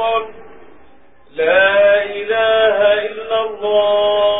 أكبر لا إله إلا الله.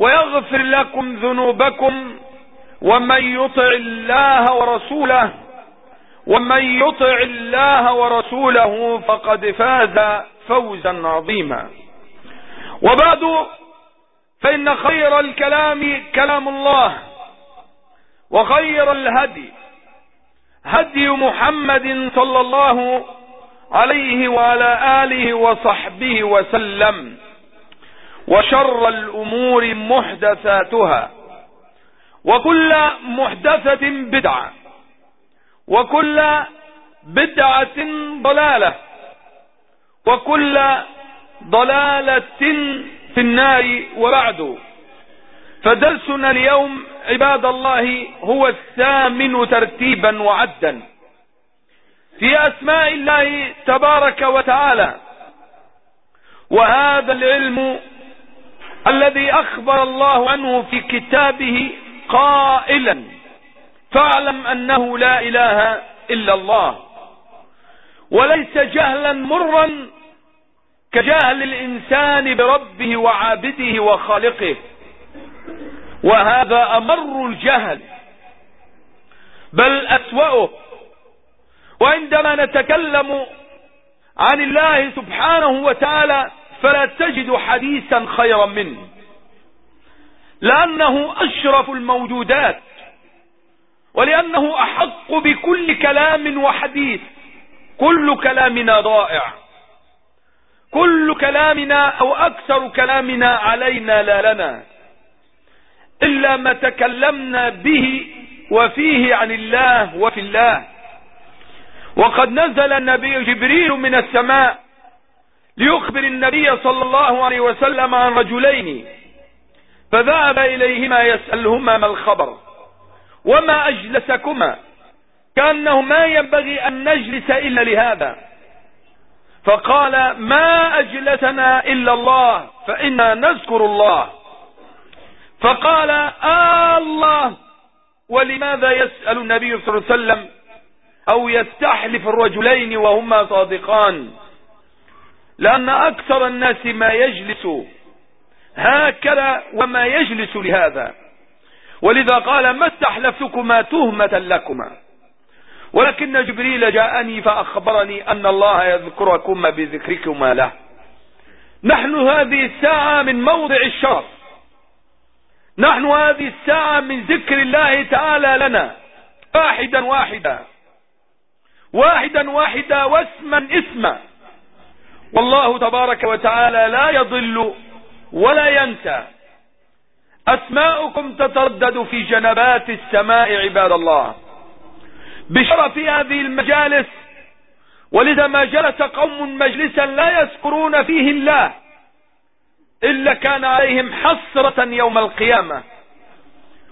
ويغفر لكم ذنوبكم ومن يطع الله ورسوله ومن يطع الله ورسوله فقد فاز فوزا عظيما. وبعد فإن خير الكلام كلام الله وخير الهدي هدي محمد صلى الله عليه وعلى آله وصحبه وسلم. وشر الأمور محدثاتها وكل محدثة بدعة وكل بدعة ضلالة وكل ضلالة في النار وبعد. فدرسنا اليوم عباد الله هو الثامن ترتيبا وعدا. في أسماء الله تبارك وتعالى. وهذا العلم الذي أخبر الله عنه في كتابه قائلا فاعلم أنه لا إله إلا الله. وليس جهلا مرا كجهل الإنسان بربه وعابده وخالقه. وهذا أمر الجهل بل أسوأه. وعندما نتكلم عن الله سبحانه وتعالى فلا تجد حديثا خيرا منه. لأنه أشرف الموجودات. ولأنه أحق بكل كلام وحديث. كل كلامنا ضائع كل كلامنا أو أكثر كلامنا علينا لا لنا. إلا ما تكلمنا به وفيه عن الله وفي الله. وقد نزل النبي جبريل من السماء. ليخبر النبي صلى الله عليه وسلم عن رجلين. فذهب إليهما يسألهما ما الخبر وما أجلسكما كأنه ما ينبغي أن نجلس إلا لهذا. فقال ما أجلسنا إلا الله فإنا نذكر الله. فقال آه الله ولماذا يسأل النبي صلى الله عليه وسلم أو يستحلف الرجلين وهما صادقان؟ لأن أكثر الناس ما يجلس هكذا وما يجلس لهذا. ولذا قال ما استحلفتكما تهمة لكما. ولكن جبريل جاءني فأخبرني أن الله يذكركما بذكركما له. نحن هذه الساعة من موضع الشرف. نحن هذه الساعة من ذكر الله تعالى لنا. واحدا واحدا. واحدا واحدا واسما اسما. والله تبارك وتعالى لا يضل ولا ينسى. أسماؤكم تتردد في جنبات السماء عباد الله. بشرف هذه المجالس ولذا ما جلس قوم مجلسا لا يذكرون فيه الله إلا كان عليهم حسرة يوم القيامة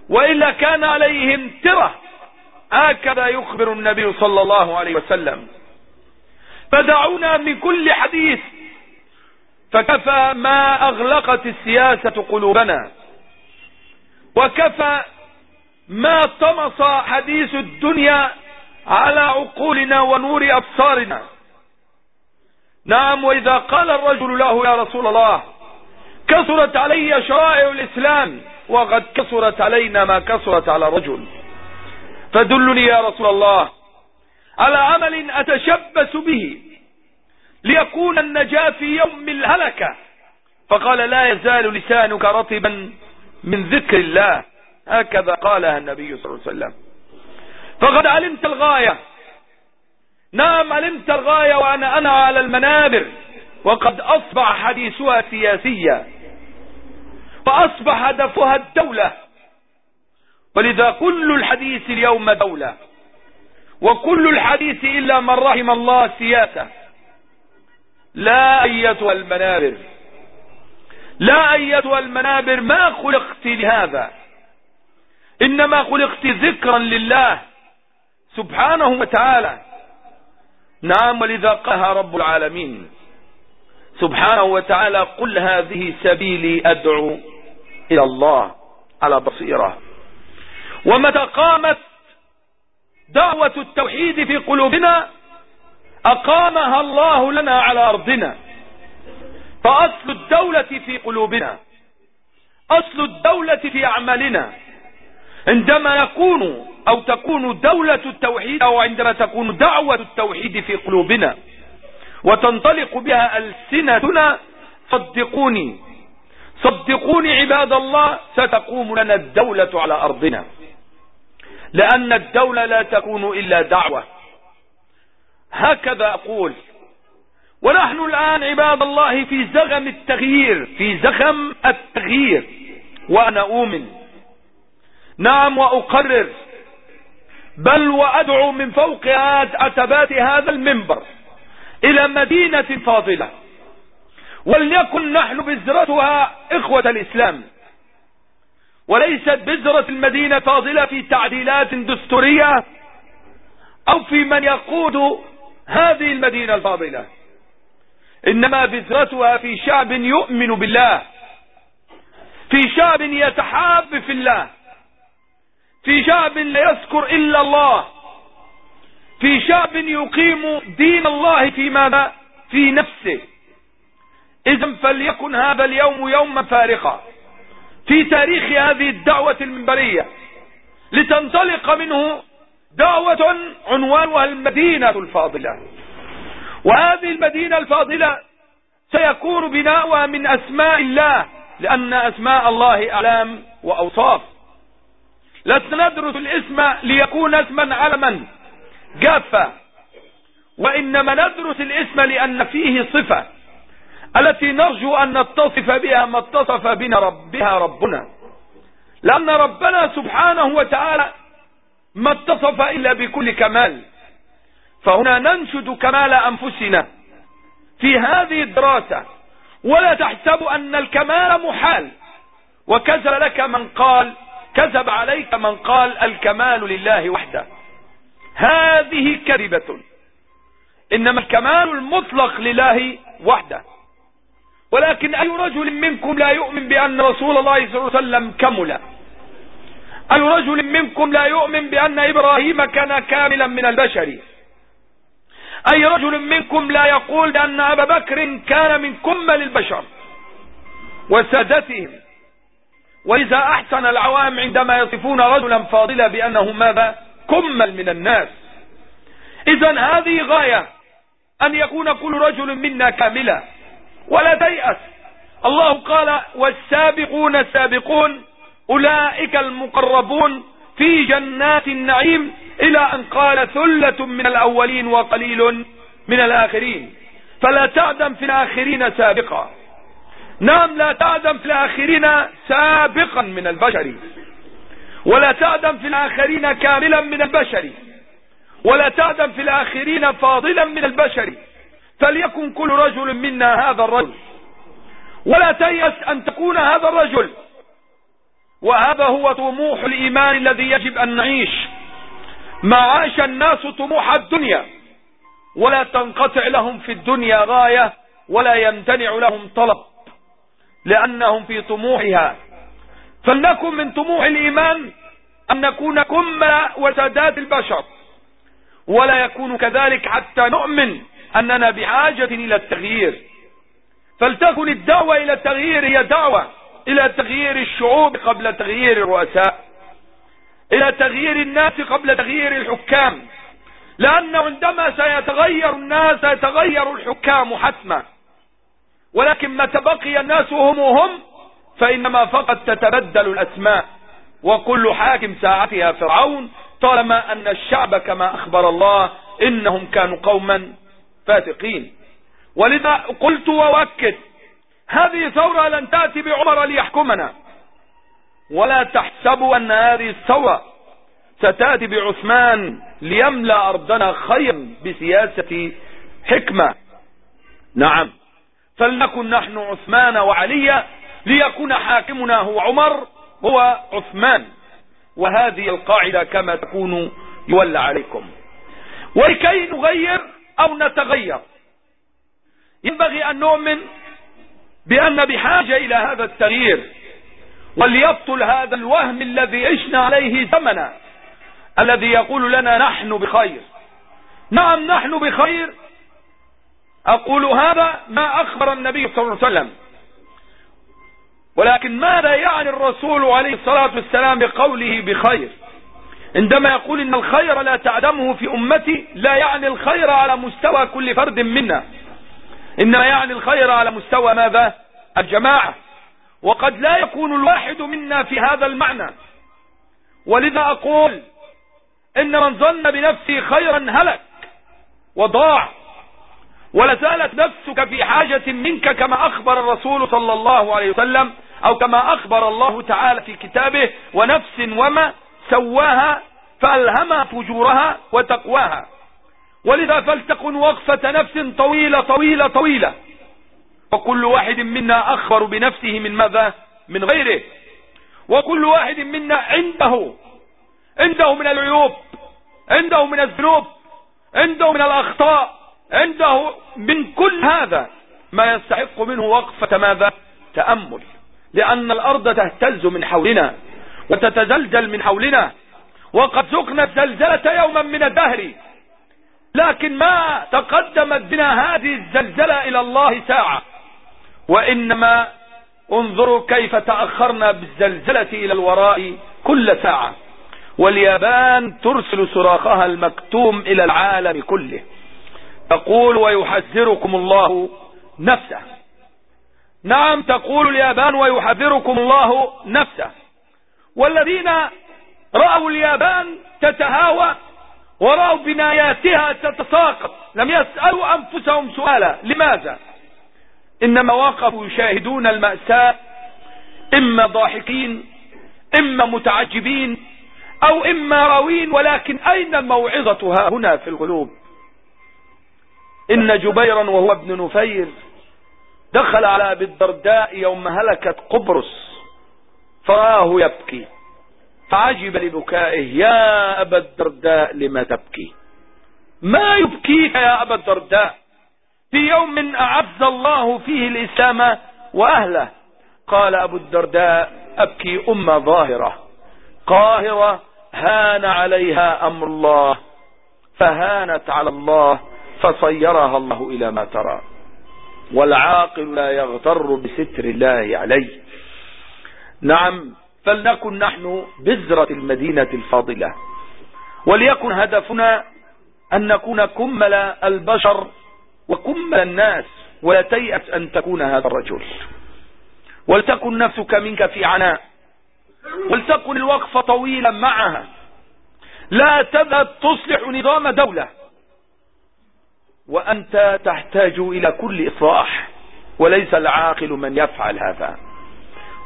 وإلا كان عليهم ترة. هكذا يخبر النبي صلى الله عليه وسلم. فدعونا من كل حديث. فكفى ما أغلقت السياسة قلوبنا. وكفى ما طمس حديث الدنيا على عقولنا ونور أبصارنا. نعم وإذا قال الرجل له يا رسول الله كثرت علي شرائع الإسلام وقد كثرت علينا ما كثرت على الرجل فدلني يا رسول الله على عمل أتشبث به ليكون النجاة في يوم الهلكة. فقال لا يزال لسانك رطبا من ذكر الله. هكذا قالها النبي صلى الله عليه وسلم. فقد علمت الغاية. نعم علمت الغاية وأنا أنا على المنابر. وقد أصبح حديثها سياسيا وأصبح هدفها الدولة. ولذا كل الحديث اليوم دولة. وكل الحديث إلا من رحم الله سياسة. لا أيتها المنابر. لا أيتها المنابر ما خلقت لهذا. إنما خلقت ذكرا لله سبحانه وتعالى. نعم ولذا قها رب العالمين سبحانه وتعالى قل هذه سبيلي أدعو إلى الله على بصيرة. ومتى قامت دعوة التوحيد في قلوبنا أقامها الله لنا على أرضنا. فأصل الدولة في قلوبنا أصل الدولة في أعمالنا. عندما يكون أو تكون دولة التوحيد أو عندما تكون دعوة التوحيد في قلوبنا وتنطلق بها ألسنتنا صدقوني صدقوني عباد الله ستقوم لنا الدولة على أرضنا. لأن الدولة لا تكون إلا دعوة. هكذا أقول. ونحن الآن عباد الله في زغم التغيير في زغم التغيير. وأنا أؤمن. نعم وأقرر. بل وأدعو من فوق عتبات هذا المنبر إلى مدينة فاضلة. وليكن نحن بذرتها إخوة الإسلام. وليست بذرة المدينة فاضلة في تعديلات دستورية أو في من يقود هذه المدينة الفاضلة. إنما بذرتها في شعب يؤمن بالله في شعب يتحاب في الله في شعب لا يذكر إلا الله في شعب يقيم دين الله في ماذا؟ في نفسه. إذا فليكن هذا اليوم يوما فارقا. في تاريخ هذه الدعوة المنبرية. لتنطلق منه دعوة عنوانها المدينة الفاضلة. وهذه المدينة الفاضلة سيكون بناؤها من أسماء الله لأن أسماء الله أعلام وأوصاف. لسنا ندرس الاسم ليكون اسما علما جافا وإنما ندرس الاسم لأن فيه صفة. التي نرجو أن نتصف بها ما اتصف بنا ربها ربنا. لأن ربنا سبحانه وتعالى ما اتصف إلا بكل كمال. فهنا ننشد كمال أنفسنا في هذه الدراسة. ولا تحسب أن الكمال محال. وكذب لك من قال كذب عليك من قال الكمال لله وحده. هذه كذبة. إنما الكمال المطلق لله وحده. ولكن أي رجل منكم لا يؤمن بأن رسول الله صلى الله عليه وسلم كمل؟ أي رجل منكم لا يؤمن بأن إبراهيم كان كاملا من البشر؟ أي رجل منكم لا يقول بأن أبا بكر كان من كمل البشر وسادتهم؟ وإذا أحسن العوام عندما يصفون رجلا فاضلا بأنه ماذا؟ كمل من الناس. إذا هذه غاية أن يكون كل رجل منا كاملا. ولا تيأس. الله قال والسابقون السابقون أولئك المقربون في جنات النعيم إلى أن قال ثلة من الأولين وقليل من الآخرين. فلا تعدم في الآخرين سابقا. نعم لا تعدم في الآخرين سابقا من البشر. ولا تعدم في الآخرين كاملا من البشر. ولا تعدم في الآخرين فاضلا من البشر. فليكن كل رجل منا هذا الرجل. ولا تيأس أن تكون هذا الرجل. وهذا هو طموح الإيمان الذي يجب أن نعيش. ما عاش الناس طموح الدنيا. ولا تنقطع لهم في الدنيا غاية ولا يمتنع لهم طلب. لأنهم في طموحها. فلنكن من طموح الإيمان أن نكون كمل وسادات البشر. ولا يكون كذلك حتى نؤمن. أننا بحاجة إلى التغيير. فلتكن الدعوة إلى التغيير هي دعوة إلى تغيير الشعوب قبل تغيير الرؤساء إلى تغيير الناس قبل تغيير الحكام. لأن عندما سيتغير الناس سيتغير الحكام حتما. ولكن ما تبقي الناس هم هم فإنما فقط تتبدل الأسماء. وكل حاكم ساعتها فرعون طالما أن الشعب كما أخبر الله إنهم كانوا قوما فاتقين. ولذا قلت وأؤكد هذه ثورة لن تأتي بعمر ليحكمنا. ولا تحسبوا أن هذه الثورة ستأتي بعثمان ليملأ أرضنا خيرا بسياسة حكمة. نعم فلنكن نحن عثمان وعلي ليكون حاكمنا هو عمر هو عثمان. وهذه القاعدة كما تكون يولى عليكم. ولكي نغير أو نتغير. ينبغي أن نؤمن بأن بحاجة إلى هذا التغيير وليبطل هذا الوهم الذي عشنا عليه زمنا الذي يقول لنا نحن بخير. نعم نحن بخير. أقول هذا ما أخبر النبي صلى الله عليه وسلم. ولكن ماذا يعني الرسول عليه الصلاة والسلام بقوله بخير؟ عندما يقول إن الخير لا تعدمه في أمتي لا يعني الخير على مستوى كل فرد منا. إنما يعني الخير على مستوى ماذا؟ الجماعة. وقد لا يكون الواحد منا في هذا المعنى. ولذا أقول إن من ظن بنفسه خيرا هلك وضاع ولازالت نفسك في حاجة منك كما أخبر الرسول صلى الله عليه وسلم أو كما أخبر الله تعالى في كتابه ونفس وما سواها فألهمها فجورها وتقواها. ولذا فلتكن وقفة نفس طويلة طويلة طويلة. وكل واحد منا أخبر بنفسه من ماذا؟ من غيره. وكل واحد منا عنده عنده من العيوب عنده من الذنوب عنده من الأخطاء عنده من كل هذا. ما يستحق منه وقفة ماذا؟ تأمل. لأن الأرض تهتز من حولنا. وتتزلزل من حولنا. وقد زقنا الزلزلة يوما من الدهر. لكن ما تقدمت بنا هذه الزلزلة إلى الله ساعة. وإنما انظروا كيف تأخرنا بالزلزلة إلى الوراء كل ساعة. واليابان ترسل صراخها المكتوم إلى العالم كله. تقول ويحذركم الله نفسه. نعم تقول اليابان ويحذركم الله نفسه. والذين رأوا اليابان تتهاوى ورأوا بناياتها تتساقط لم يسألوا أنفسهم سؤالا. لماذا؟ إنما وقفوا يشاهدون المأساة إما ضاحكين إما متعجبين أو إما راوين ولكن أين الموعظة ها هنا في القلوب؟ إن جبيرا وهو ابن نفير دخل على أبي الدرداء يوم هلكت قبرص. فراه يبكي. فعجب لبكائه يا أبا الدرداء لما تبكي؟ ما يبكيك يا أبا الدرداء؟ في يوم أعز الله فيه الإسلام وأهله. قال أبو الدرداء أبكي أمة ظاهرة. قاهرة هان عليها أمر الله. فهانت على الله فصيرها الله إلى ما ترى. والعاقل لا يغتر بستر الله عليه. نعم فلنكن نحن بذرة المدينة الفاضلة. وليكن هدفنا أن نكون كمل البشر وكمل الناس ولا تيأس أن تكون هذا الرجل. ولتكن نفسك منك في عناء. ولتكن الوقفة طويلا معها. لا تذهب تصلح نظام دولة. وأنت تحتاج إلى كل إصلاح وليس العاقل من يفعل هذا.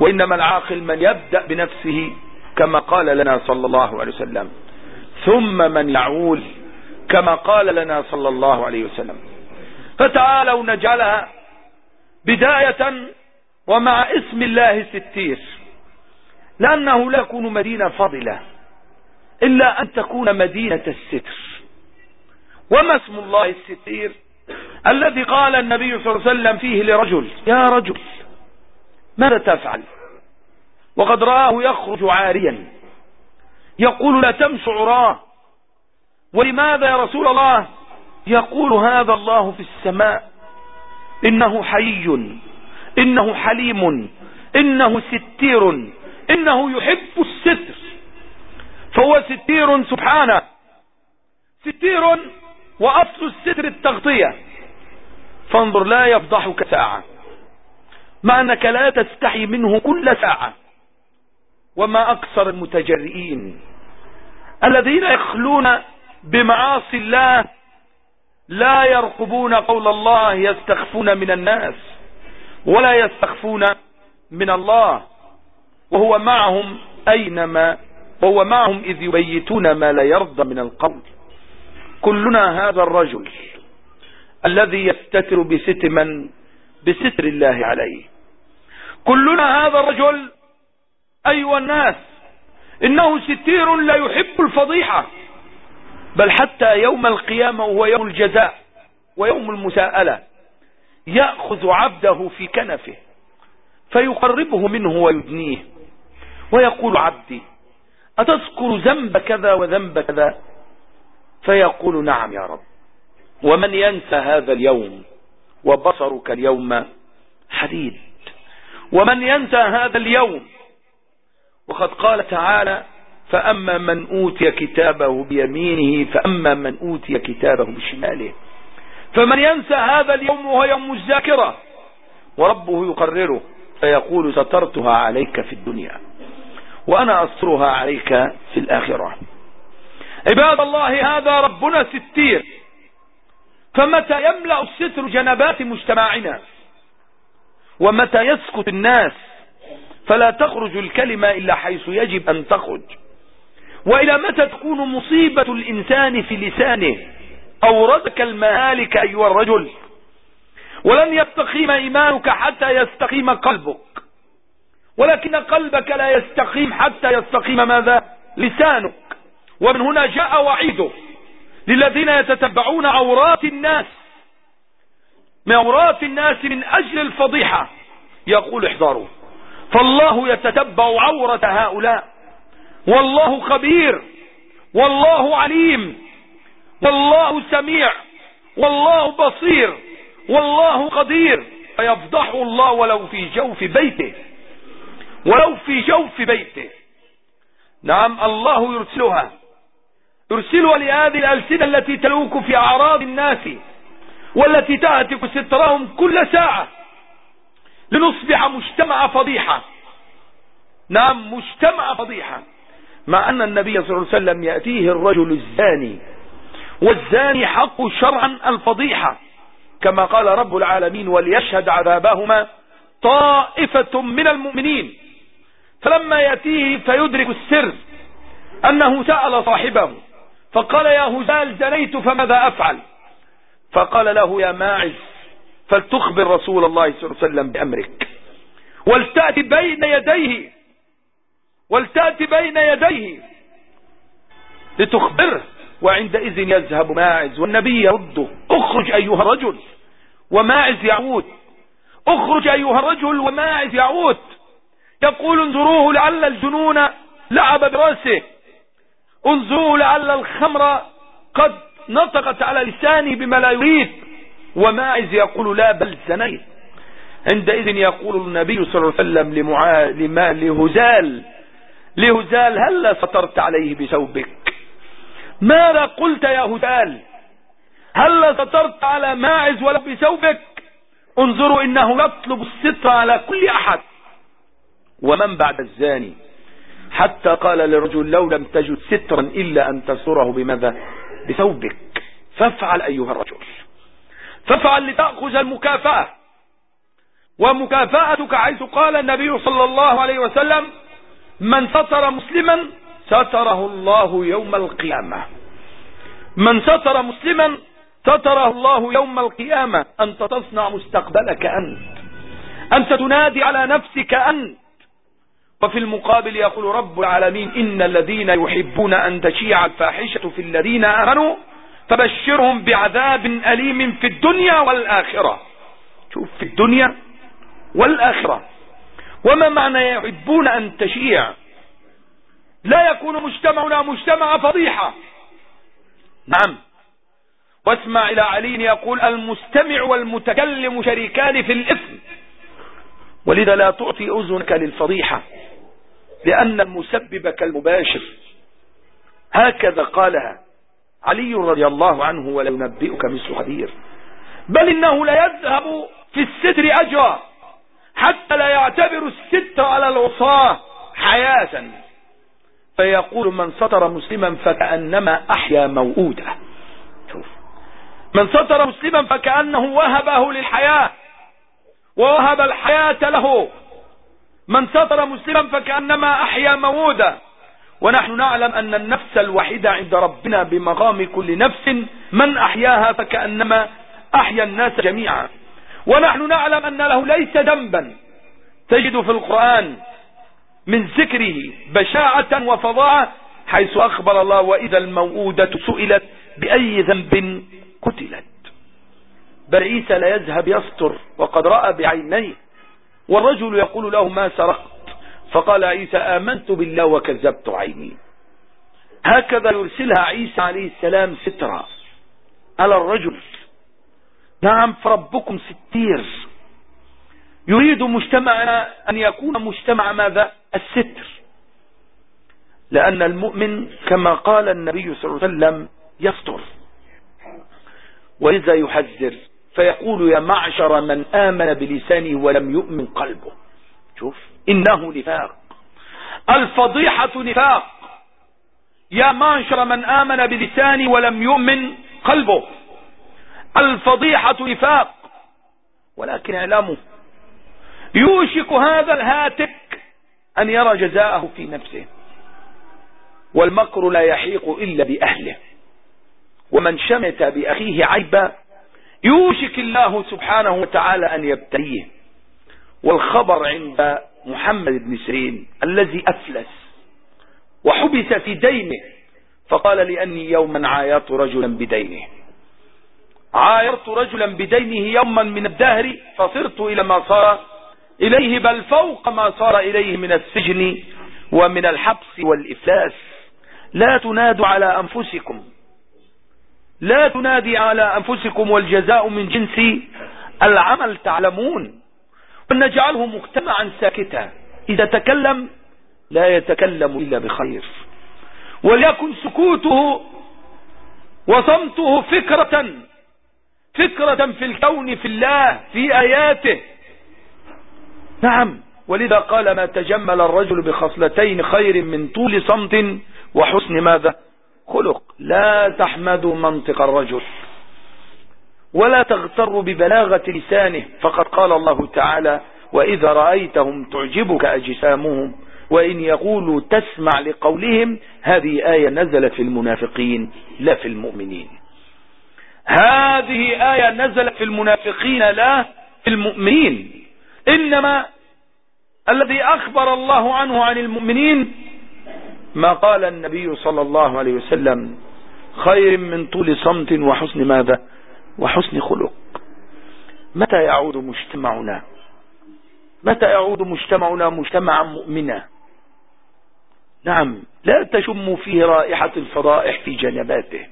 وإنما العاقل من يبدأ بنفسه كما قال لنا صلى الله عليه وسلم. ثم من يعول كما قال لنا صلى الله عليه وسلم. فتعالوا نجعلها بداية ومع اسم الله الستير لأنه لا يكون مدينة فضلة إلا أن تكون مدينة الستر. وما اسم الله الستير؟ الذي قال النبي صلى الله عليه وسلم فيه لرجل يا رجل ماذا تفعل؟ وقد رآه يخرج عاريا. يقول لا تمس عراه. ولماذا يا رسول الله؟ يقول هذا الله في السماء. إنه حي. إنه حليم. إنه ستير. إنه يحب الستر. فهو ستير سبحانه. ستير وأصل الستر التغطية. فانظر لا يفضحك ساعة. مع أنك لا تستحي منه كل ساعة. وما أكثر المتجرئين الذين يخلون بمعاصي الله لا يرقبون قول الله يستخفون من الناس ولا يستخفون من الله. وهو معهم أينما وهو معهم إذ يبيتون ما لا يرضى من القول. كلنا هذا الرجل الذي يستتر بستما بستر الله عليه. كلنا هذا الرجل. أيها الناس إنه ستير لا يحب الفضيحة بل حتى يوم القيامة وهو يوم الجزاء ويوم المساءلة يأخذ عبده في كنفه فيقربه منه ويدنيه ويقول عبدي أتذكر ذنب كذا وذنب كذا؟ فيقول نعم يا رب. ومن ينسى هذا اليوم وبصرك اليوم حديد. ومن ينسى هذا اليوم وقد قال تعالى فأما من أوتي كتابه بيمينه فأما من أوتي كتابه بشماله. فمن ينسى هذا اليوم وهو يوم الذاكرة وربه يقرره فيقول سترتها عليك في الدنيا وأنا أسترها عليك في الآخرة. عباد الله هذا ربنا ستير. فمتى يملأ الستر جنبات مجتمعنا؟ ومتى يسكت الناس فلا تخرج الكلمة إلا حيث يجب أن تخرج. وإلى متى تكون مصيبة الإنسان في لسانه أوردك المهالك أيها الرجل؟ ولن يستقيم إيمانك حتى يستقيم قلبك. ولكن قلبك لا يستقيم حتى يستقيم ماذا؟ لسانك. ومن هنا جاء وعيده للذين يتتبعون عورات الناس. من عورات الناس من أجل الفضيحة. يقول احذروا. فالله يتتبع عورة هؤلاء. والله خبير. والله عليم. والله سميع. والله بصير. والله قدير. فيفضحه الله ولو في جوف بيته. ولو في جوف بيته. نعم الله يرسلها. يرسلها لهذه الألسنة التي تلوك في أعراض الناس. والتي تهتك سترهم كل ساعة. لنصبح مجتمع فضيحة. نعم مجتمع فضيحة. مع أن النبي صلى الله عليه وسلم يأتيه الرجل الزاني. والزاني حق شرعا الفضيحة. كما قال رب العالمين وليشهد عذابهما طائفة من المؤمنين فلما يأتيه فيدرك السر أنه سأل صاحبه. فقال يا هزال زنيت فماذا أفعل؟ فقال له يا ماعز فلتخبر رسول الله صلى الله عليه وسلم بأمرك. ولتأتي بين يديه ولتأتي بين يديه. لتخبره وعندئذ يذهب ماعز والنبي يرده اخرج أيها الرجل. وماعز يعود اخرج أيها الرجل وماعز يعود. يقول انظروه لعل الجنون لعب برأسه. انظروا لعل الخمر قد نطقت على لساني بما لا يريد وماعز يقول لا بل زنيت عندئذ يقول النبي صلى الله عليه وسلم لمعا... لما... لهزال لهزال هل سترت عليه بثوبك؟ ماذا قلت يا هزال؟ هل سترت على ماعز ولا بثوبك؟ انظروا إنه يطلب الستر على كل أحد. ومن بعد الزاني؟ حتى قال للرجل لو لم تجد سترا إلا أن تستره بماذا؟ بثوبك. فافعل أيها الرجل. فافعل لتأخذ المكافأة. ومكافأتك حيث قال النبي صلى الله عليه وسلم من ستر مسلما ستره الله يوم القيامة. من ستر مسلما ستره الله يوم القيامة. أنت تصنع مستقبلك أنت. أنت تنادي على نفسك أنت. وفي المقابل يقول رب العالمين إن الذين يحبون أن تشيع الفاحشة في الذين آمنوا فبشرهم بعذاب أليم في الدنيا والآخرة. شوف في الدنيا والآخرة. وما معنى يحبون أن تشيع؟ لا يكون مجتمعنا مجتمع فضيحة. نعم. واسمع إلى علي يقول المستمع والمتكلم شريكان في الإثم. ولذا لا تعطي أذنك للفضيحة. لأن المسبب كالمباشر. هكذا قالها علي رضي الله عنه ولا ينبئك مثل خبير. بل إنه لا يذهب في الستر أجرا حتى لا يعتبر الستر على العصاة حياة. فيقول من ستر مسلما فكأنما أحيا موؤودا شوف. من ستر مسلما فكأنه وهبه للحياة ووهب الحياة له. من ستر مسلما فكأنما أحيا موودا. ونحن نعلم أن النفس الوحيدة عند ربنا بمقام كل نفس. من أحياها فكأنما أحيا الناس جميعا. ونحن نعلم أن له ليس ذنبا. تجد في القرآن من ذكره بشاعة وفظاعة حيث أخبر الله وإذا الموؤودة سئلت بأي ذنب قتلت. بل عيسى لا يذهب يستر وقد رأى بعينيه. والرجل يقول له ما سرقت؟ فقال عيسى آمنت بالله وكذبت عيني. هكذا يرسلها عيسى عليه السلام سترا على الرجل. نعم فربكم ستير. يريد مجتمعنا أن يكون مجتمع ماذا؟ الستر. لأن المؤمن كما قال النبي صلى الله عليه وسلم يستر ولذا يحذر فيقول يا معشر من آمن بلسانه ولم يؤمن قلبه. شوف إنه نفاق. الفضيحة نفاق. يا معشر من آمن بلسانه ولم يؤمن قلبه. الفضيحة نفاق. ولكن اعلموا يوشك هذا الهاتك أن يرى جزاءه في نفسه. والمكر لا يحيق إلا بأهله. ومن شمت بأخيه عيبا يوشك الله سبحانه وتعالى أن يبتليه. والخبر عند محمد بن سيرين الذي أفلس وحبس في دينه فقال لأني يوما عايرت رجلا بدينه. عايرت رجلا بدينه يوما من الدهر فصرت إلى ما صار إليه بل فوق ما صار إليه من السجن ومن الحبس والإفلاس. لا تنادوا على أنفسكم. لا تنادي على أنفسكم والجزاء من جنس العمل تعلمون. ونجعله مجتمعا ساكتا. إذا تكلم لا يتكلم إلا بخير. وليكن سكوته وصمته فكرة فكرة في الكون في الله في آياته. نعم. ولذا قال ما تجمل الرجل بخصلتين خير من طول صمت وحسن ماذا؟ خلق. لا تحمدوا منطق الرجل. ولا تغتر ببلاغة لسانه. فقد قال الله تعالى وإذا رأيتهم تعجبك أجسامهم وإن يقولوا تسمع لقولهم هذه آية نزلت في المنافقين لا في المؤمنين. هذه آية نزلت في المنافقين لا في المؤمنين. إنما الذي أخبر الله عنه عن المؤمنين ما قال النبي صلى الله عليه وسلم؟ خير من طول صمت وحسن ماذا؟ وحسن خلق. متى يعود مجتمعنا؟ متى يعود مجتمعنا مجتمعا مؤمنا نعم لا تشم فيه رائحة الفضائح في جنباته.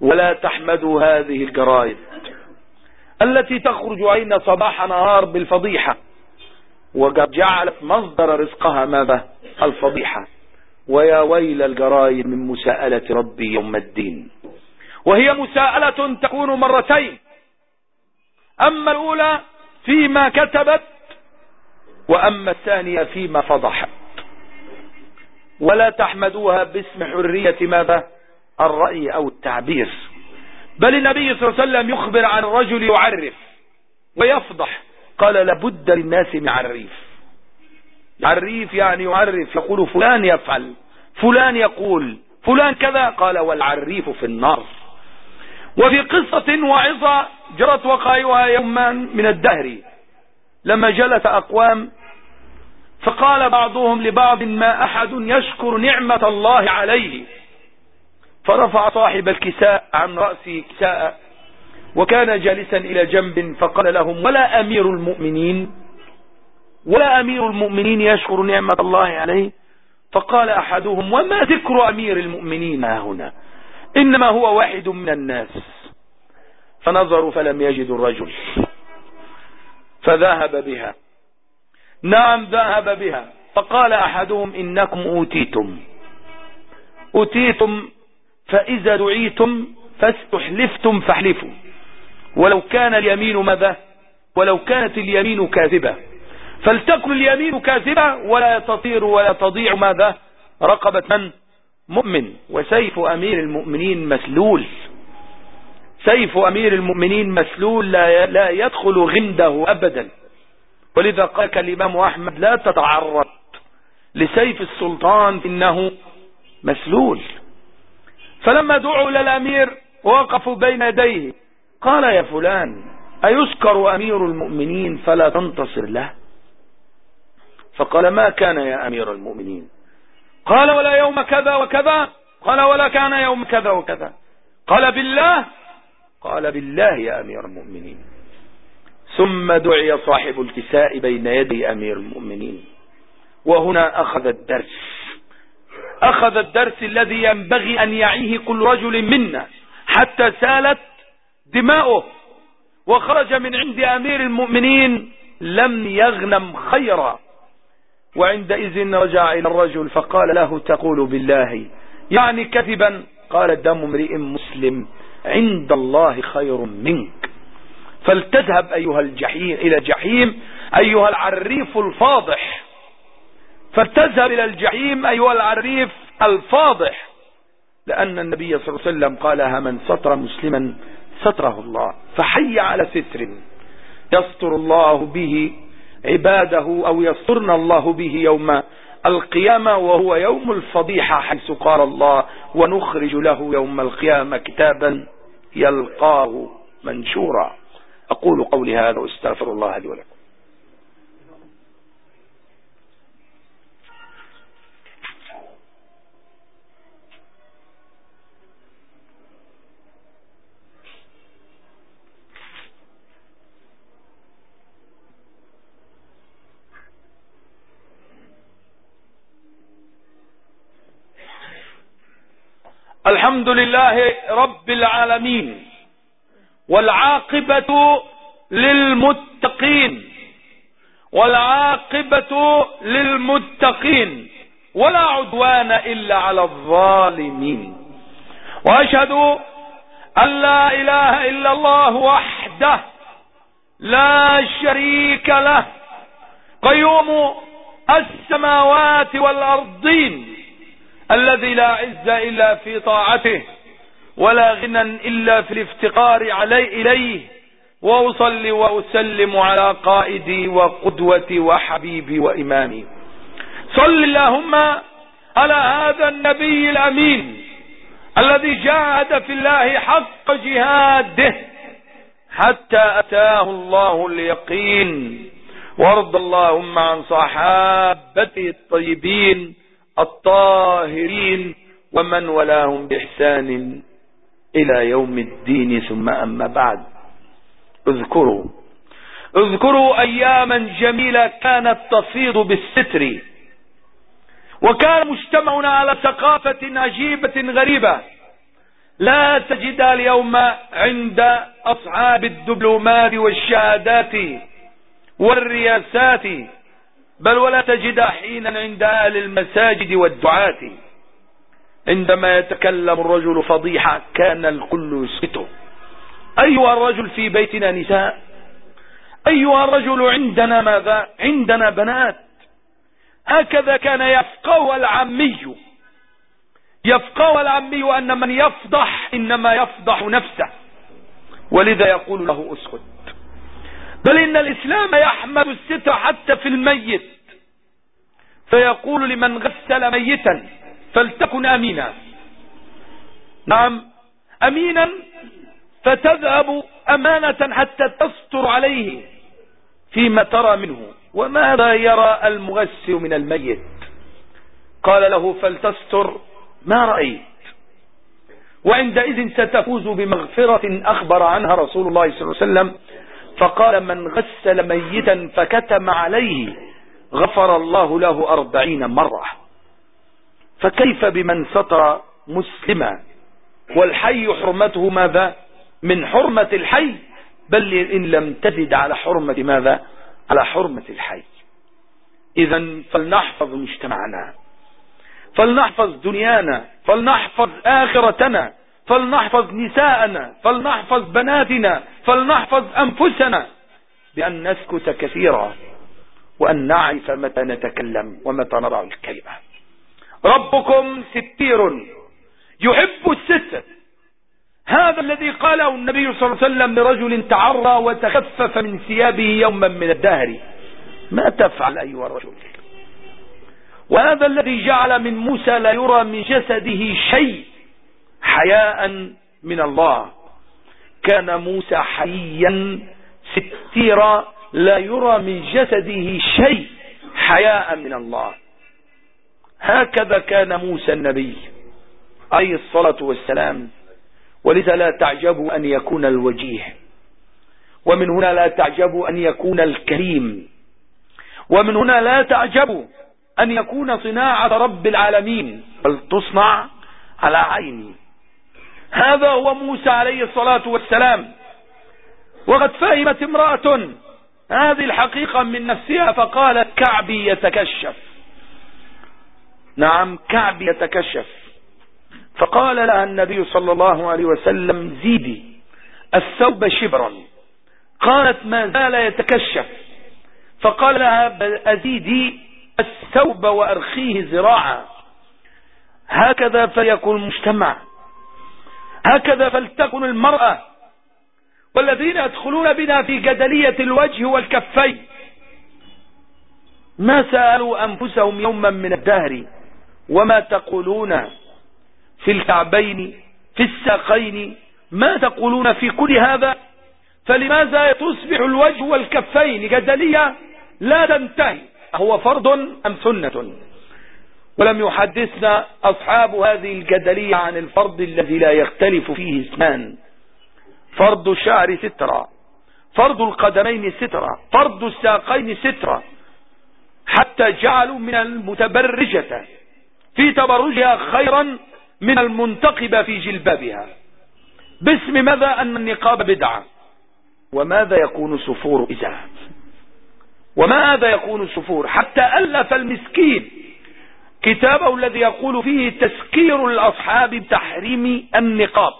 ولا تحمدوا هذه الجرائد التي تخرج أين صباح نهار بالفضيحة. وقد جعلت مصدر رزقها ماذا؟ الفضيحة. ويا ويل الجرائد من مساءلة ربي يوم الدين. وهي مساءلة تكون مرتين. أما الأولى فيما كتبت وأما الثانية فيما فضحت. ولا تحمدوها باسم حرية ماذا؟ الرأي أو التعبير. بل النبي صلى الله عليه وسلم يخبر عن الرجل يعرف ويفضح قال لابد للناس من عريف. عريف يعني يعرف يقول فلان يفعل فلان يقول فلان كذا قال والعريف في النار. وفي قصة وعظة جرت وقائعها يوما من الدهر لما جلس أقوام فقال بعضهم لبعض ما أحد يشكر نعمة الله عليه. فرفع صاحب الكساء عن رأسه كساء وكان جالسا إلى جنب فقال لهم ولا أمير المؤمنين ولا أمير المؤمنين يشكر نعمة الله عليه؟ فقال أحدهم وما ذكر أمير المؤمنين هنا؟ إنما هو واحد من الناس. فنظروا فلم يجدوا الرجل. فذهب بها. نعم ذهب بها. فقال أحدهم إنكم أوتيتم. أوتيتم فإذا دعيتم فاستحلفتم فاحلفوا. ولو كان اليمين ماذا؟ ولو كانت اليمين كاذبة. فلتكن اليمين كاذبة ولا تطير ولا تضيع ماذا؟ رقبة من؟ مؤمن. وسيف أمير المؤمنين مسلول. سيف أمير المؤمنين مسلول لا, لا يدخل غمده أبدا. ولذا قال الإمام أحمد لا تتعرض لسيف السلطان إنه مسلول. فلما دعوا إلى الأمير وقفوا بين يديه قال يا فلان أيذكر أمير المؤمنين فلا تنتصر له؟ فقال ما كان يا أمير المؤمنين؟ قال ولا يوم كذا وكذا قال ولا كان يوم كذا وكذا. قال بالله قال بالله يا أمير المؤمنين. ثم دعي صاحب الكساء بين يدي أمير المؤمنين. وهنا أخذ الدرس. أخذ الدرس الذي ينبغي أن يعيه كل رجل منا حتى سالت دماؤه. وخرج من عند أمير المؤمنين لم يغنم خيرا. وعندئذ رجع إلى الرجل فقال له تقول بالله يعني كذبا؟ قال دم امرئ مسلم عند الله خير منك. فلتذهب أيها الجحيم إلى الجحيم أيها العريف الفاضح. فلتذهب إلى الجحيم أيها العريف الفاضح. لأن النبي صلى الله عليه وسلم قالها من ستر مسلما ستره الله فحي على ستر يستر الله به عباده أو يسترنا الله به يوم القيامة وهو يوم الفضيحة حيث قال الله ونخرج له يوم القيامة كتابا يلقاه منشورا. أقول قولي هذا وأستغفر الله لي ولكم. الحمد لله رب العالمين والعاقبة للمتقين والعاقبة للمتقين ولا عدوان إلا على الظالمين وأشهد أن لا إله إلا الله وحده لا شريك له قيوم السماوات والأرضين الذي لا عز إلا في طاعته ولا غنى إلا في الافتقار علي إليه. وأصلي وأسلم على قائدي وقدوتي وحبيبي وإمامي. صل اللهم على هذا النبي الأمين الذي جاهد في الله حق جهاده حتى أتاه الله اليقين. وارض اللهم عن صحابته الطيبين الطاهرين ومن ولاهم بإحسان إلى يوم الدين ثم أما بعد. اذكروا اذكروا أياما جميلة كانت تفيض بالستر وكان مجتمعنا على ثقافة عجيبة غريبة. لا تجد اليوم عند أصحاب الدبلومات والشهادات والرياسات بل ولا تجد حينا عند أهل المساجد والدعاة. عندما يتكلم الرجل فضيحة كان الكل يسكته أيها الرجل في بيتنا نساء؟ أيها الرجل عندنا ماذا؟ عندنا بنات. هكذا كان يفقه العمي. يفقه العمي أن من يفضح إنما يفضح نفسه. ولذا يقول له اسكت بل إن الإسلام يحمل الستر حتى في الميت. فيقول لمن غسل ميتا فلتكن أمينا. نعم أمينا فتذهب أمانة حتى تستر عليه فيما ترى منه. وماذا يرى المغسل من الميت؟ قال له فلتستر ما رأيت. وعندئذ ستفوز بمغفرة أخبر عنها رسول الله صلى الله عليه وسلم فقال من غسل ميتا فكتم عليه غفر الله له أربعين مرة. فكيف بمن ستر مسلما؟ والحي حرمته ماذا؟ من حرمة الحي. بل إن لم تزد على حرمة ماذا؟ على حرمة الحي. إذا فلنحفظ مجتمعنا. فلنحفظ دنيانا. فلنحفظ آخرتنا. فلنحفظ نساءنا. فلنحفظ بناتنا. فلنحفظ أنفسنا بأن نسكت كثيرا وأن نعرف متى نتكلم ومتى نضع الكلمة. ربكم ستير يحب الستر. هذا الذي قاله النبي صلى الله عليه وسلم لرجل تعرى وتخفف من ثيابه يوما من الدهر. ما تفعل أيها الرجل؟ وهذا الذي جعل من موسى لا يرى من جسده شيء حياء من الله. كان موسى حيا ستيرا لا يرى من جسده شيء حياء من الله. هكذا كان موسى النبي عليه الصلاة والسلام. ولذا لا تعجبوا أن يكون الوجيه. ومن هنا لا تعجبوا أن يكون الكريم. ومن هنا لا تعجبوا أن يكون صناعة رب العالمين. بل تصنع على عيني. هذا هو موسى عليه الصلاة والسلام. وقد فهمت امرأة هذه الحقيقة من نفسها فقالت كعبي يتكشف. نعم كعبي يتكشف. فقال لها النبي صلى الله عليه وسلم زيدي الثوب شبرا. قالت ما زال يتكشف. فقال لها أزيدي الثوب وأرخيه زراعا. هكذا فليكن المجتمع هكذا فلتكن المرأة والذين يدخلون بنا في جدلية الوجه والكفين. ما سألوا أنفسهم يوما من الدهر وما تقولون في الكعبين في الساقين ما تقولون في كل هذا؟ فلماذا تصبح الوجه والكفين جدلية لا تنتهي؟ هو فرض أم سنة؟ ولم يحدثنا أصحاب هذه الجدلية عن الفرض الذي لا يختلف فيه اسمان. فرض الشعر سترة. فرض القدمين سترة. فرض الساقين سترة. حتى جعلوا من المتبرجة. في تبرجها خيرا من المنتقبة في جلبابها. باسم ماذا أن النقاب بدعة؟ وماذا يكون سفور إذا؟ وماذا يكون سفور حتى ألف المسكين. كتابه الذي يقول فيه تسكير الأصحاب بتحريم النقاب.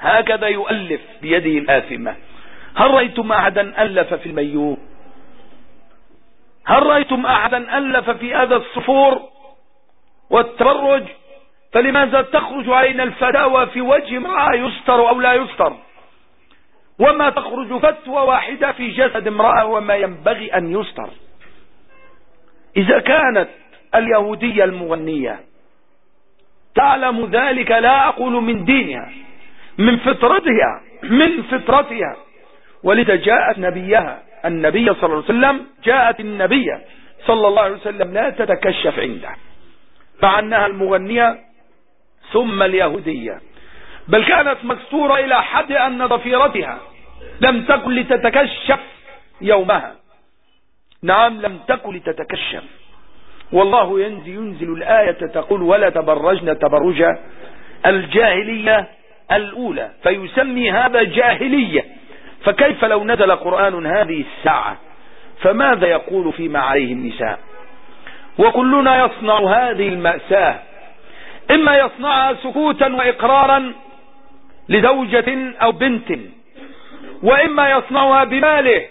هكذا يؤلف بيده الآثمة. هل رأيتم أحدا ألف في الميوم؟ هل رأيتم أحدا ألف في هذا الصفور والتبرج؟ فلماذا تخرج علينا الفداوى في وجه امرأة يستر أو لا يستر؟ وما تخرج فتوى واحدة في جسد امرأة وما ينبغي أن يستر؟ إذا كانت اليهودية المغنية. تعلم ذلك لا أقول من دينها من فطرتها من فطرتها. ولذا جاءت نبيها النبي صلى الله عليه وسلم جاءت النبي صلى الله عليه وسلم لا تتكشف عنده. مع أنها المغنية ثم اليهودية. بل كانت مكسورة إلى حد أن ضفيرتها لم تكن لتتكشف يومها. نعم لم تكن لتتكشف. والله ينزل, ينزل الآية تقول ولا تبرجن تبرج الجاهلية الأولى فيسمي هذا جاهلية. فكيف لو نزل قرآن هذه الساعة؟ فماذا يقول فيما عليه النساء؟ وكلنا يصنع هذه المأساة. إما يصنعها سكوتا وإقرارا لزوجة أو بنت وإما يصنعها بماله.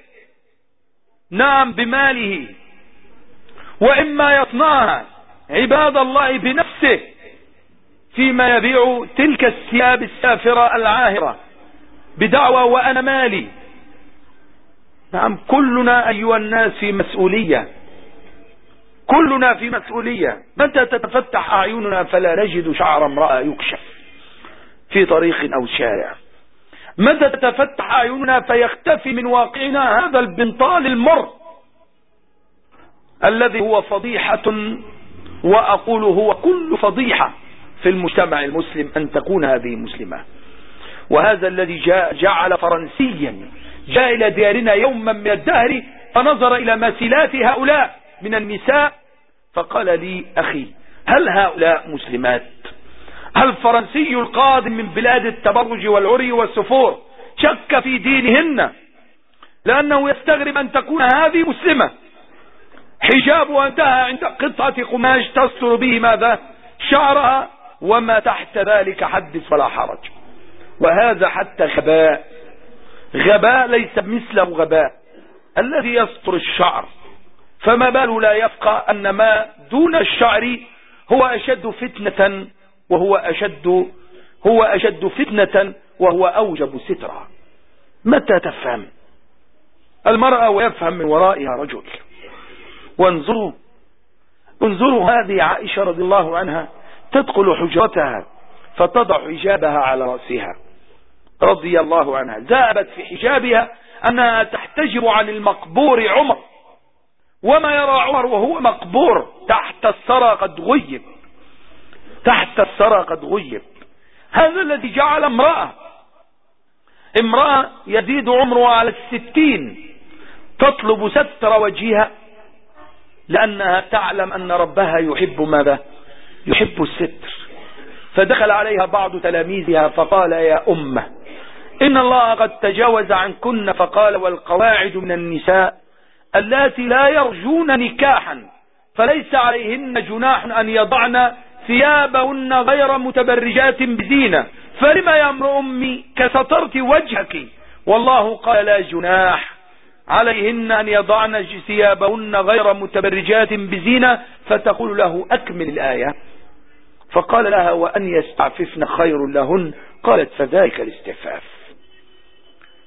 نعم بماله. وإما يصنعها عباد الله بنفسه فيما يبيع تلك الثياب السافرة العاهرة بدعوى وأنا مالي. نعم كلنا أيها الناس في مسؤولية. كلنا في مسؤولية. متى تتفتح أعيننا فلا نجد شعر امرأة يكشف في طريق أو شارع. متى تتفتح أعيننا فيختفي من واقعنا هذا البنطال المر. الذي هو فضيحة وأقول هو كل فضيحة في المجتمع المسلم أن تكون هذه مسلمة. وهذا الذي جاء جعل فرنسيا جاء إلى ديارنا يوما من الدهر فنظر إلى مسيلات هؤلاء من النساء فقال لي أخي هل هؤلاء مسلمات؟ الفرنسي القادم من بلاد التبرج والعري والسفور شك في دينهن؟ لأنه يستغرب أن تكون هذه مسلمة. حجابها انتهى عند قطعة قماش تستر به ماذا؟ شعرها وما تحت ذلك حدث ولا حرج. وهذا حتى غباء. غباء ليس مثله غباء. الذي يستر الشعر. فما باله لا يفقى أن ما دون الشعر هو أشد فتنة وهو أشد هو أشد فتنة وهو أوجب سترا متى تفهم؟ المرأة ويفهم من ورائها رجل. وانظروا. انظروا هذه عائشة رضي الله عنها تدخل حجرتها فتضع حجابها على رأسها رضي الله عنها. ذهبت في حجابها أنها تحتجب عن المقبور عمر. وما يرى عمر وهو مقبور تحت الثرى قد غيب. تحت الثرى قد غيب. هذا الذي جعل امرأة. امرأة يزيد عمرها على الستين. تطلب ستر وجهها. لأنها تعلم أن ربها يحب ماذا؟ يحب الستر. فدخل عليها بعض تلاميذها فقال يا أمة إن الله قد تجاوز عنكن فقال والقواعد من النساء اللاتي لا يرجون نكاحا فليس عليهن جناح أن يضعن ثيابهن غير متبرجات بزينة. فلما يا أمر أمي كسترت وجهك؟ والله قال لا جناح. عليهن أن يضعن ثيابهن غير متبرجات بزينة فتقول له أكمل الآية. فقال لها وأن يستعففن خير لهن. قالت فذلك الاستعفاف.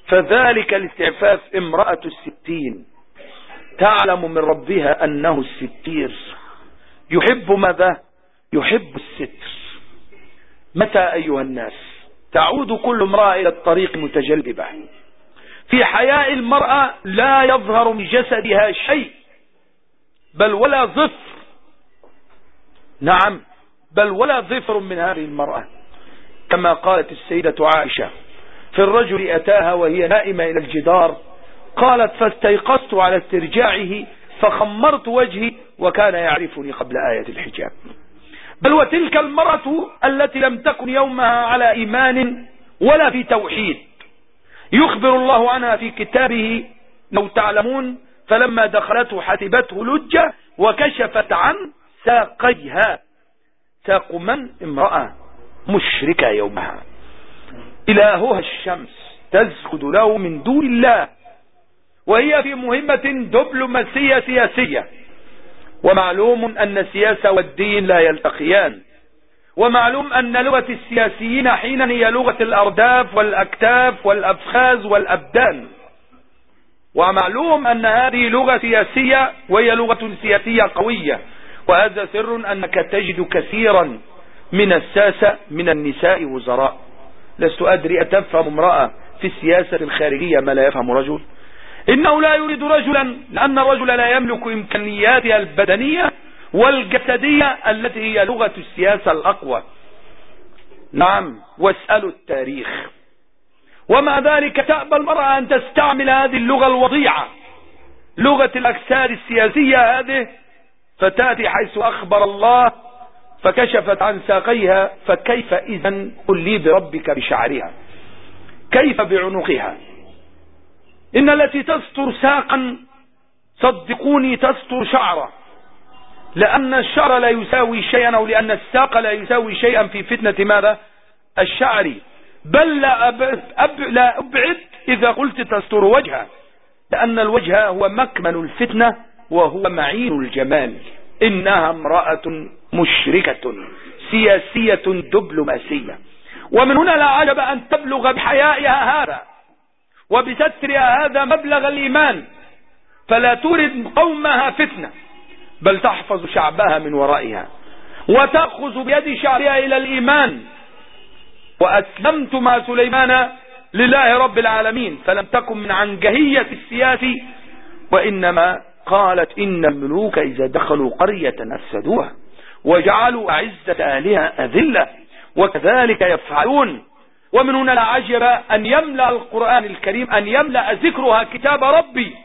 فذلك الاستعفاف امرأة الستين. تعلم من ربها أنه الستير. يحب ماذا؟ يحب الستر. متى أيها الناس؟ تعود كل امرأة إلى الطريق متجلبة. في حياء المرأة لا يظهر من جسدها شيء بل ولا ظفر. نعم بل ولا ظفر من هذه المرأة. كما قالت السيدة عائشة في الرجل أتاها وهي نائمة إلى الجدار قالت فاستيقظت على استرجاعه فخمرت وجهي وكان يعرفني قبل آية الحجاب. بل وتلك المرأة التي لم تكن يومها على إيمان ولا في توحيد يخبر الله عنها في كتابه لو تعلمون فلما دخلته حسبته لجة وكشفت عن ساقيها. ساق من؟ امرأة مشركة يومها. إلهها الشمس تسجد له من دون الله وهي في مهمة دبلوماسية سياسية. ومعلوم أن السياسة والدين لا يلتقيان. ومعلوم أن لغة السياسيين حينا هي لغة الأرداف والأكتاف والأفخاذ والأبدان. ومعلوم أن هذه لغة سياسية وهي لغة سياسية قوية. وهذا سر أنك تجد كثيرا من الساسة من النساء وزراء. لست أدري أتفهم امرأة في السياسة الخارجية ما لا يفهم رجل؟ إنه لا يريد رجلا لأن الرجل لا يملك إمكانياتها البدنية والجسدية التي هي لغة السياسة الأقوى. نعم واسألوا التاريخ. ومع ذلك تأبى المرأة أن تستعمل هذه اللغة الوضيعة لغة الأجساد السياسية هذه فتأتي حيث أخبر الله فكشفت عن ساقيها فكيف إذا قل لي بربك بشعرها؟ كيف بعنقها؟ إن التي تستر ساقا صدقوني تستر شعرا لأن الشعر لا يساوي شيئا أو لأن الساق لا يساوي شيئا في فتنة ماذا؟ الشعر. بل لا أبعد, لا أبعد إذا قلت تستر وجهها لأن الوجه هو مكمن الفتنة وهو معين الجمال. إنها امرأة مشركة سياسية دبلوماسية. ومن هنا لا عجب أن تبلغ بحيائها هذا وبسترها هذا مبلغ الإيمان. فلا تورد قومها فتنة. بل تحفظ شعبها من ورائها. وتأخذ بيد شعرها إلى الإيمان. وأسلمت مع سليمان لله رب العالمين. فلم تكن من عنجهية السياسة وإنما قالت إن الملوك إذا دخلوا قرية أفسدوها. وجعلوا أعزة أهلها أذلة. وكذلك يفعلون. ومن هنا لا عجب أن يملأ القرآن الكريم أن يملأ ذكرها كتاب ربي.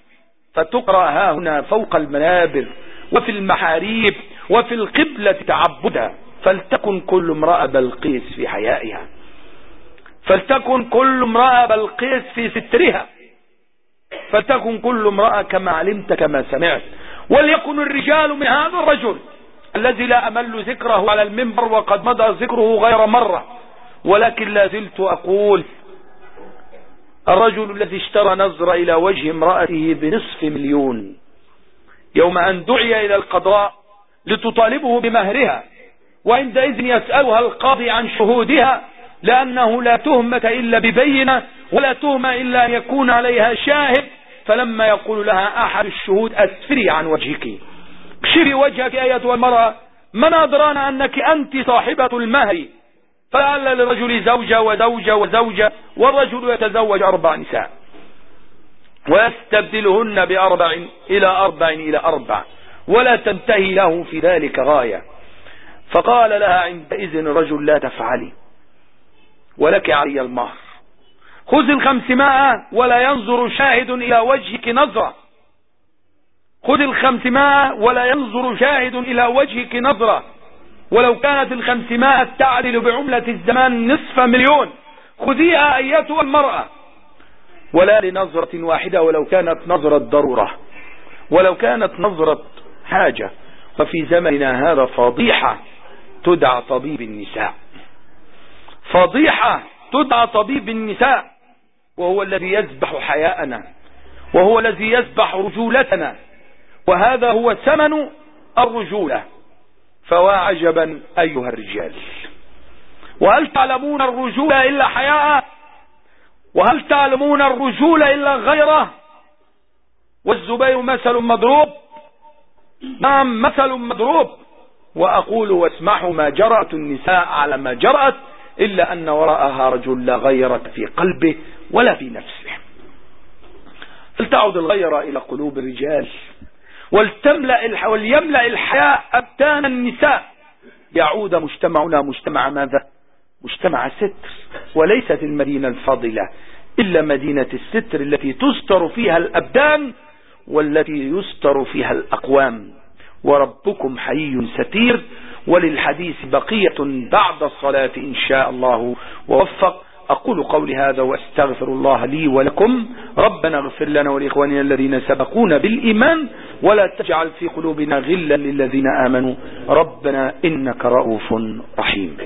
فتقرأ ها هنا فوق المنابر. وفي المحاريب وفي القبلة تعبدا. فلتكن كل امرأة بلقيس في حيائها. فلتكن كل امرأة بلقيس في سترها. فلتكن كل امرأة كما علمت كما سمعت. وليكن الرجال من هذا الرجل الذي لا أمل ذكره على المنبر وقد مضى ذكره غير مرة. ولكن لا زلت أقول الرجل الذي اشترى نظر إلى وجه امرأته بنصف مليون. يوم أن دعي إلى القضاء لتطالبه بمهرها وعندئذ يسألها القاضي عن شهودها لأنه لا تهمة إلا ببينة ولا تهمة إلا أن يكون عليها شاهد فلما يقول لها أحد الشهود أسفري عن وجهك. اكشفي وجهك أيتها المرأة من أدرانا أنك أنت صاحبة المهر؟ فلعل للرجل زوجة وزوجة وزوجة والرجل يتزوج أربع نساء. ويستبدلهن بأربع إلى أربع إلى أربع ولا تنتهي له في ذلك غاية. فقال لها عندئذ الرجل لا تفعلي ولك علي المهر. خذ الخمسمائة ولا ينظر شاهد إلى وجهك نظرة. خذ الخمسمائة ولا ينظر شاهد إلى وجهك نظرة. ولو كانت الخمسمائة تعدل بعملة الزمان نصف مليون خذيها أيتها المرأة. ولا لنظرة واحدة ولو كانت نظرة ضرورة. ولو كانت نظرة حاجة وفي زمننا هذا فضيحة تدعى طبيب النساء. فضيحة تدعى طبيب النساء وهو الذي يذبح حياءنا وهو الذي يذبح رجولتنا وهذا هو ثمن الرجولة. فوا عجبا أيها الرجال. وهل تعلمون الرجولة إلا حياء؟ وهل تعلمون الرجولة إلا غيره؟ والزبير مثل مضروب. نعم مثل مضروب. وأقول واسمعوا ما جرأت النساء على ما جرأت إلا أن وراءها رجل لا غيرة في قلبه ولا في نفسه. فلتعد الغيرة إلى قلوب الرجال ولتملأ وليملأ الحياء أبدان النساء. يعود مجتمعنا مجتمع ماذا؟ مجتمع ستر وليست المدينة الفاضلة إلا مدينة الستر التي تستر فيها الأبدان والتي يستر فيها الأقوام. وربكم حي ستير وللحديث بقية بعد الصلاة إن شاء الله. ووفق أقول قولي هذا وأستغفر الله لي ولكم. ربنا اغفر لنا ولإخواننا الذين سبقونا بالإيمان ولا تجعل في قلوبنا غلا للذين آمنوا. ربنا إنك رؤوف رحيم.